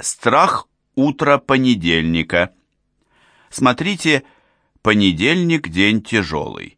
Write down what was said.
Страх утра понедельника. Смотрите, понедельник день тяжелый.